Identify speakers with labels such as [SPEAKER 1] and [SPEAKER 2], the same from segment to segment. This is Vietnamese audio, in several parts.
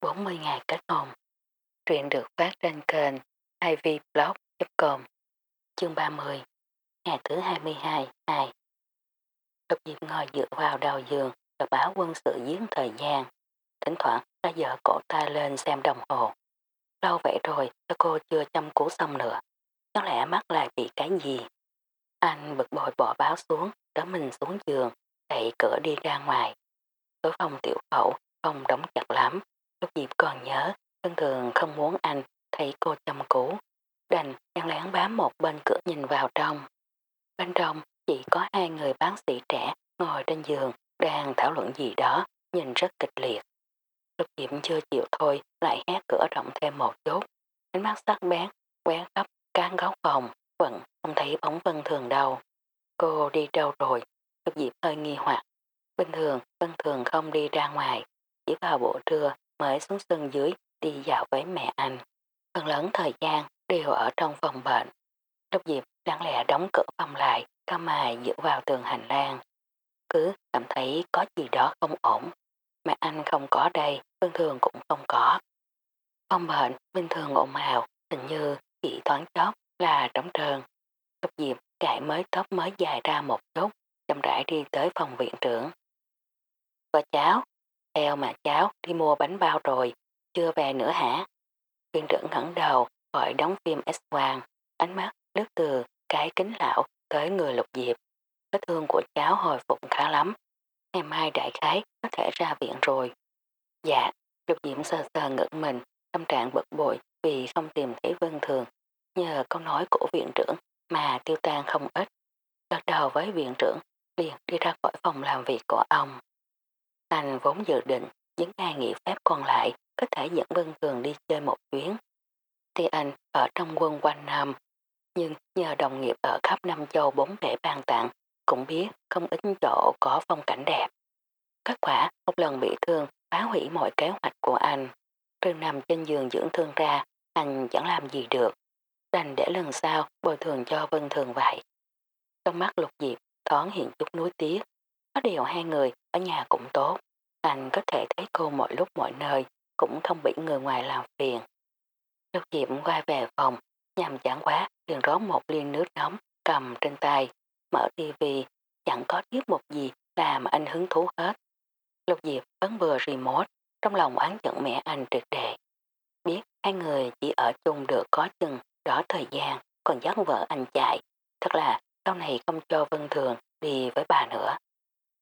[SPEAKER 1] 40 ngày kết hôn. Truyện được phát trên kênh ivblog.com Chương 30 Ngày thứ 22 2 Lục Diệp ngồi dựa vào đầu giường và báo quân sự giếng thời gian. Thỉnh thoảng ta dở cổ ta lên xem đồng hồ. Lâu vậy rồi cho cô chưa chăm cứu xong nữa. Có lẽ mắt lại bị cái gì. Anh bực bội bỏ báo xuống, đỡ mình xuống giường, đẩy cửa đi ra ngoài. Cửa phòng tiểu phẫu, không đóng chặt lắm. Lúc Diệp còn nhớ, thân thường không muốn anh thấy cô chăm cũ. Đành đang lén bám một bên cửa nhìn vào trong. Bên trong chỉ có hai người bác sĩ trẻ ngồi trên giường đang thảo luận gì đó, nhìn rất kịch liệt. Lục Diệp chưa chịu thôi, lại hét cửa rộng thêm một chút. Ánh mắt sắc bén, quét khắp các góc phòng, vẫn không thấy bóng Vân Thường đâu. Cô đi đâu rồi? Lục Diệp hơi nghi hoặc. Bình thường, Vân Thường không đi ra ngoài, chỉ vào buổi trưa mới xuống sân dưới đi dạo với mẹ anh. Phần lớn thời gian đều ở trong phòng bệnh. Lúc Diệp đáng lẽ đóng cửa phòng lại, cao mài dựa vào tường hành lang. Cứ cảm thấy có gì đó không ổn. Mẹ anh không có đây, thường Thường cũng không có. Phòng bệnh bình thường ồn ào, hình như chỉ thoáng chốc là trống trơn. Lúc Diệp cải mới tóc mới dài ra một chút, chậm rãi đi tới phòng viện trưởng. Và cháu, theo mà cháu đi mua bánh bao rồi, chưa về nữa hả? Viện trưởng ngẩng đầu, gọi đóng phim S-quang, ánh mắt lướt từ cái kính lão tới người lục diệp. Vết thương của cháu hồi phục khá lắm. Ngày mai đại khái có thể ra viện rồi. Dạ, lục diệp sờ sờ ngỡ mình, tâm trạng bực bội vì không tìm thấy vân thường. Nhờ câu nói của viện trưởng mà tiêu tan không ít. Gật đầu với viện trưởng, liền đi ra khỏi phòng làm việc của ông. Anh vốn dự định những ngày nghỉ phép còn lại có thể dẫn Vân Cường đi chơi một chuyến. Thì anh ở trong quân quanh năm, nhưng nhờ đồng nghiệp ở khắp năm châu bốn bể ban tặng, cũng biết không ít chỗ có phong cảnh đẹp. Kết quả một lần bị thương phá hủy mọi kế hoạch của anh. Trừ nằm trên giường dưỡng thương ra, anh chẳng làm gì được. Đành để lần sau bồi thường cho Vân Thường vậy. Trong mắt lục diệp thoáng hiện chút nuối tiếc. Có điều hai người ở nhà cũng tốt. Anh có thể thấy cô mọi lúc mọi nơi, cũng không bị người ngoài làm phiền. Lục Diệp quay về phòng, nhằm chẳng quá, liền rót một ly nước nóng, cầm trên tay, mở tivi, chẳng có tiếp một gì làm anh hứng thú hết. Lục Diệp bấn bừa remote, trong lòng oán giận mẹ anh triệt đề. Biết hai người chỉ ở chung được có chừng đó thời gian, còn dắt vợ anh chạy. Thật là sau này không cho Vân Thường đi với bà nữa.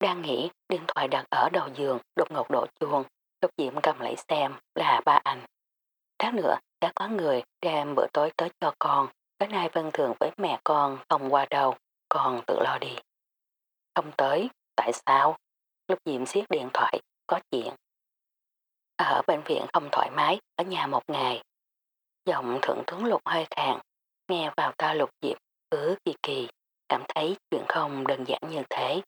[SPEAKER 1] Đang nghĩ điện thoại đặt ở đầu giường đột ngột đổ chuông, Lục Diệm cầm lấy xem là ba anh. Tháng nữa đã có người đem bữa tối tới cho con, cái nay vân thường với mẹ con không qua đâu, con tự lo đi. Không tới, tại sao? Lục Diệm xiết điện thoại, có chuyện. Ở bệnh viện không thoải mái, ở nhà một ngày. Giọng thượng tướng lục hơi khàn, nghe vào ta lục diệm cứ kỳ kỳ, cảm thấy chuyện không đơn giản như thế.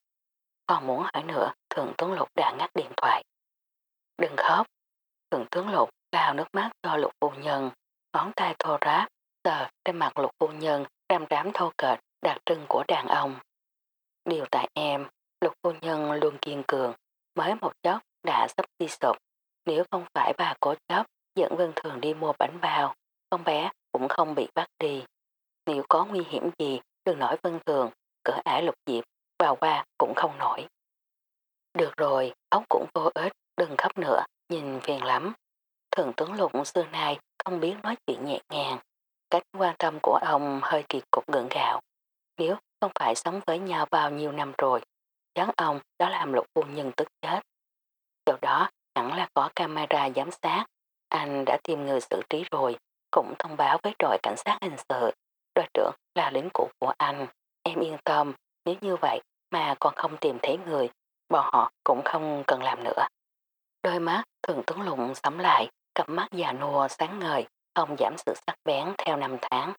[SPEAKER 1] Còn muốn hỏi nữa, thượng tướng lục đã ngắt điện thoại. Đừng khóc. Thượng tướng lục lao nước mắt cho lục phu nhân, ngón tay thô ráp, sờ trên mặt lục phu nhân ram rám thô kệch đặc trưng của đàn ông. Điều tại em, lục phu nhân luôn kiên cường, mới một chốc đã sắp đi sụp. Nếu không phải bà cố chấp dẫn Vân Thường đi mua bánh bao, con bé cũng không bị bắt đi. Nếu có nguy hiểm gì, đừng nói Vân Thường, cỡ ải lục diệp, vào qua cũng không nổi. Được rồi, ốc cũng vô ích, đừng khóc nữa, nhìn phiền lắm. Thường tướng lục xưa nay không biết nói chuyện nhẹ nhàng. Cách quan tâm của ông hơi kỳ cục gượng gạo. Nếu không phải sống với nhau bao nhiêu năm rồi, chắn ông đã làm lục phu nhân tức chết. Chỗ đó hẳn là có camera giám sát. Anh đã tìm người xử trí rồi, cũng thông báo với đội cảnh sát hình sự. Đội trưởng là lính cũ của anh. Em yên tâm, nếu như vậy mà còn không tìm thấy người, bọn họ cũng không cần làm nữa. Đôi mắt thường tuấn lụng sắm lại, cặp mắt già nua sáng ngời, không giảm sự sắc bén theo năm tháng.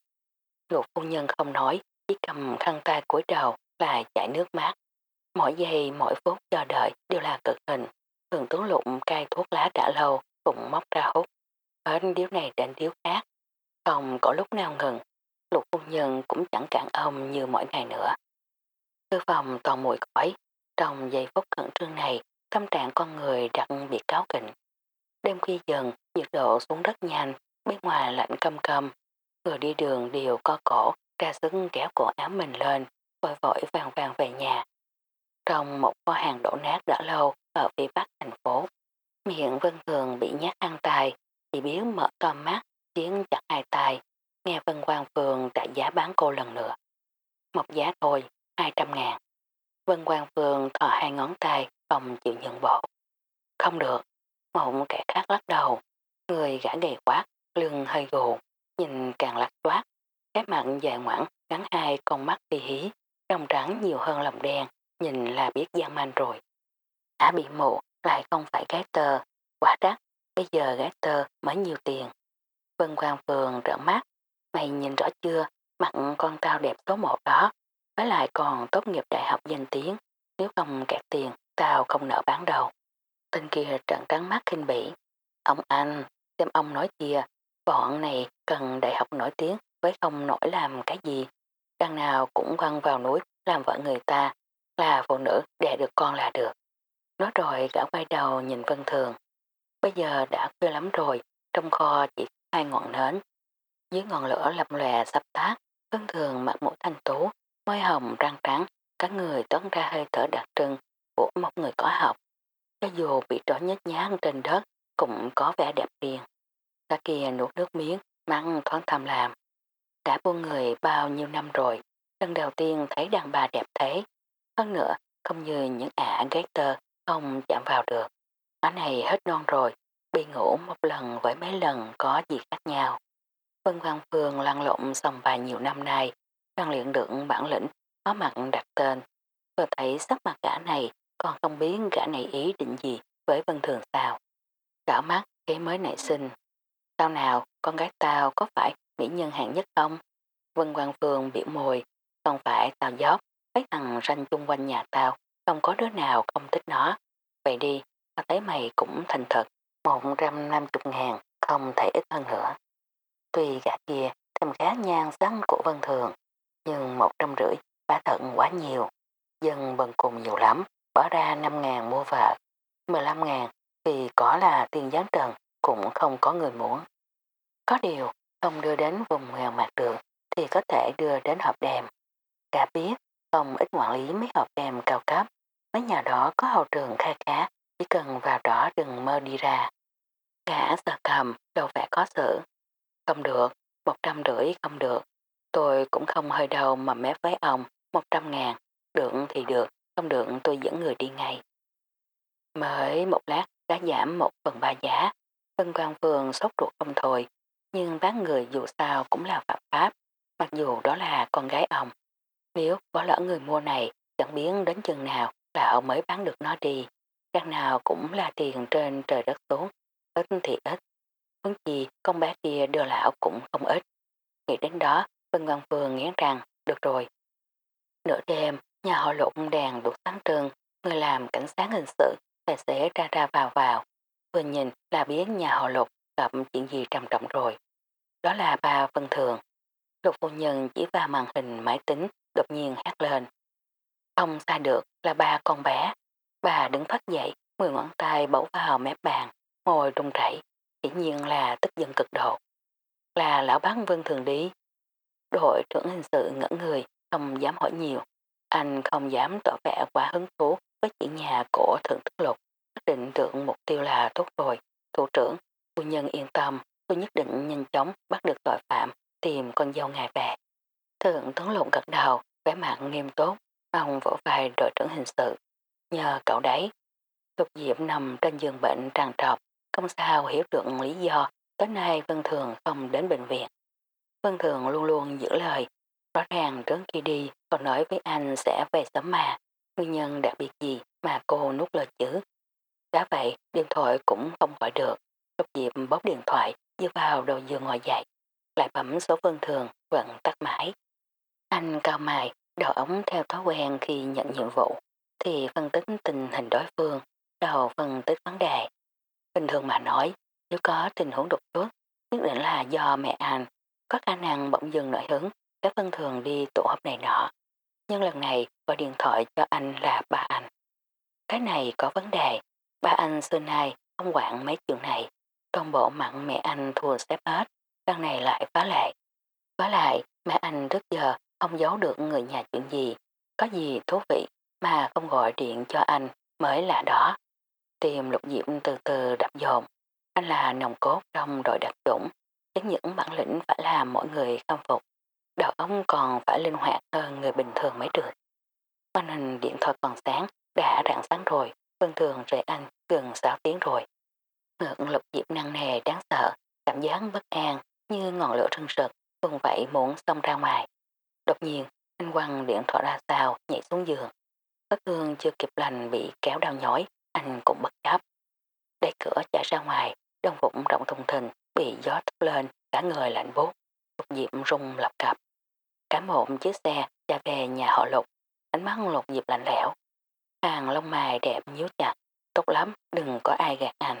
[SPEAKER 1] Lục phu nhân không nói, chỉ cầm khăn tay cúi đầu là chảy nước mắt. Mỗi giây, mỗi phút chờ đợi đều là cực hình. Thường tuấn lụng cai thuốc lá đã lâu, cũng móc ra hút. Hết điếu này đến điếu khác. Không có lúc nào ngừng, lục phu nhân cũng chẳng cản ông như mỗi ngày nữa. Thư phòng toàn mùi cõi trong giây phút khẩn trương này, tâm trạng con người đặc biệt cáo kỉnh. Đêm khuya dần, nhiệt độ xuống rất nhanh, bên ngoài lạnh căm căm. Người đi đường đều co cổ, ra sức kéo cổ áo mình lên, vội vội vàng vàng về nhà. Trong một kho hàng đổ nát đã lâu ở phía bắc thành phố, miệng Vân Thường bị nhát ăn tài, chỉ biết mở to mắt, tiếng chặt hai tay, nghe Vân Quang Phường trả giá bán cô lần nữa. Một giá thôi, 200 ngàn. Vân Quang Phương thò hai ngón tay, không chịu nhận bộ. Không được, một kẻ khác lắc đầu, người gã gầy quát, lưng hơi gù, nhìn càng lắc toát, cái mặt dài ngoãn, gắn hai con mắt đi hí, trong trắng nhiều hơn lòng đen, nhìn là biết gian manh rồi. Ả bị mụ lại không phải gái tơ, quá đắt, bây giờ gái tơ mới nhiều tiền. Vân Quang Phường rỡ mắt, mày nhìn rõ chưa, mặt con tao đẹp số một đó, với lại còn tốt nghiệp đại học danh tiếng, nếu không kẹt tiền, tao không nợ bán đầu. Tên kia trận trắng mắt khinh bỉ. Ông anh, xem ông nói kia, bọn này cần đại học nổi tiếng với không nổi làm cái gì. Đằng nào cũng quăng vào núi làm vợ người ta, là phụ nữ đẻ được con là được. Nói rồi gã quay đầu nhìn Vân Thường. Bây giờ đã khuya lắm rồi, trong kho chỉ hai ngọn nến. Dưới ngọn lửa lập lòe sắp tát, Vân Thường mặc mũ thanh tú, môi hồng răng trắng, các người toán ra hơi thở đặc trưng của một người có học. Cho dù bị trói nhếch nhán trên đất, cũng có vẻ đẹp riêng. ta kia nuốt nước miếng, mắng thoáng thầm làm. Đã buôn người bao nhiêu năm rồi, lần đầu tiên thấy đàn bà đẹp thế. Hơn nữa, không như những ả ghét tơ không chạm vào được. ả này hết non rồi, bị ngủ một lần với mấy lần có gì khác nhau. Vân Văn Phương lăn lộn sòng bài nhiều năm nay, đang luyện được bản lĩnh, có mặt đặt tên. Vừa thấy sắc mặt gã này, còn không biết gã này ý định gì với Vân Thường sao. Đảo mắt, cái mới nảy sinh. Sao nào, con gái tao có phải mỹ nhân hạng nhất không? Vân Quang Phương biểu mồi, không phải tao dốc, mấy thằng ranh chung quanh nhà tao, không có đứa nào không thích nó. Vậy đi, tao thấy mày cũng thành thật, 150 ngàn, không thể ít hơn nữa. Tuy gã kia thèm khá nhan răng của Vân Thường, nhưng một trăm rưỡi ba thận quá nhiều. Dân bần cùng nhiều lắm, bỏ ra năm ngàn mua vợ, 15 ngàn thì có là tiền gián trần cũng không có người muốn. Có điều, không đưa đến vùng nghèo mặt được thì có thể đưa đến hộp đèm. Cả biết, không ít quản lý mấy hộp đèm cao cấp, mấy nhà đó có hậu trường kha khá, chỉ cần vào đó đừng mơ đi ra. Cả sờ cầm, đâu vẻ có sự. Không được, một trăm rưỡi không được. Tôi cũng không hơi đầu mà mép với ông, một trăm ngàn. Được thì được, không được tôi dẫn người đi ngay. Mới một lát đã giảm một phần ba giá. Tân Quang Phương sốt ruột không thôi, nhưng bán người dù sao cũng là phạm pháp, mặc dù đó là con gái ông. Nếu bỏ lỡ người mua này, chẳng biến đến chừng nào là ông mới bán được nó đi. Các nào cũng là tiền trên trời đất xuống, ít thì ít. Hướng gì con bé kia đưa lão cũng không ít. Nghĩ đến đó, Vân nghiến rằng, được rồi. Nửa đêm, nhà họ lụng đèn đục sáng trưng, người làm cảnh sát hình sự, tài xế ra ra vào vào. Vừa nhìn là biết nhà họ lục gặp chuyện gì trầm trọng rồi. Đó là ba Vân Thường. Lục phu nhân chỉ vào màn hình máy tính đột nhiên hát lên. Không xa được là ba con bé. Bà đứng phát dậy, mười ngón tay bấu vào mép bàn, ngồi rung rẩy, hiển nhiên là tức giận cực độ. Là lão bán Vân Thường đi. Đội trưởng hình sự ngỡ người, không dám hỏi nhiều. Anh không dám tỏ vẻ quá hứng thú với chuyện nhà của thượng thức lục. quyết định được mục tiêu là tốt rồi. Thủ trưởng, phu nhân yên tâm, tôi nhất định nhanh chóng bắt được tội phạm, tìm con dâu ngài về. Thượng tướng lục gật đầu, vẻ mặt nghiêm túc mong vỗ vai đội trưởng hình sự. Nhờ cậu đấy. Lục Diệp nằm trên giường bệnh tràn trọc, không sao hiểu được lý do tới nay Vân Thường không đến bệnh viện. Vân Thường luôn luôn giữ lời, rõ ràng trước khi đi còn nói với anh sẽ về sớm mà, nguyên nhân đặc biệt gì mà cô nút lời chứ. Đã vậy, điện thoại cũng không gọi được, Lục dịp bóp điện thoại, dư vào đầu giường ngồi dậy, lại bấm số Vân Thường, vẫn tắt mãi. Anh cao mài đầu ống theo thói quen khi nhận nhiệm vụ, thì phân tích tình hình đối phương, đầu phân tích vấn đề. Bình thường mà nói, nếu có tình huống đột xuất, nhất định là do mẹ anh có khả năng bỗng dừng nổi hứng các Vân Thường đi tụ họp này nọ. Nhưng lần này gọi điện thoại cho anh là ba anh. Cái này có vấn đề, ba anh xưa nay không quản mấy chuyện này, toàn bộ mặn mẹ anh thua xếp hết, lần này lại phá lệ. phá lại, mẹ anh trước giờ không giấu được người nhà chuyện gì, có gì thú vị mà không gọi điện cho anh mới là đó. Tìm lục diệm từ từ đập dồn, anh là nồng cốt trong đội đặc chủng, chẳng những bản lĩnh phải làm mọi người khâm phục, đầu ông còn phải linh hoạt hơn người bình thường mới được. Màn hình điện thoại còn sáng, đã rạng sáng rồi, vân thường rời anh gần 6 tiếng rồi. Ngượng lục diệp năng nề đáng sợ, cảm giác bất an như ngọn lửa rừng rực, vùng vậy muốn xông ra ngoài. Đột nhiên, anh quăng điện thoại ra sao, nhảy xuống giường. Bất thương chưa kịp lành bị kéo đau nhói, anh cũng bất chấp. Đẩy cửa chạy ra ngoài, đông vụng động thùng thình, bị gió thốc lên, cả người lạnh bút. Lục diệp rung lập cập. Cả một chiếc xe ra về nhà họ lục, ánh mắt lục diệp lạnh lẽo. Hàng lông mày đẹp nhíu chặt, tốt lắm, đừng có ai gạt anh.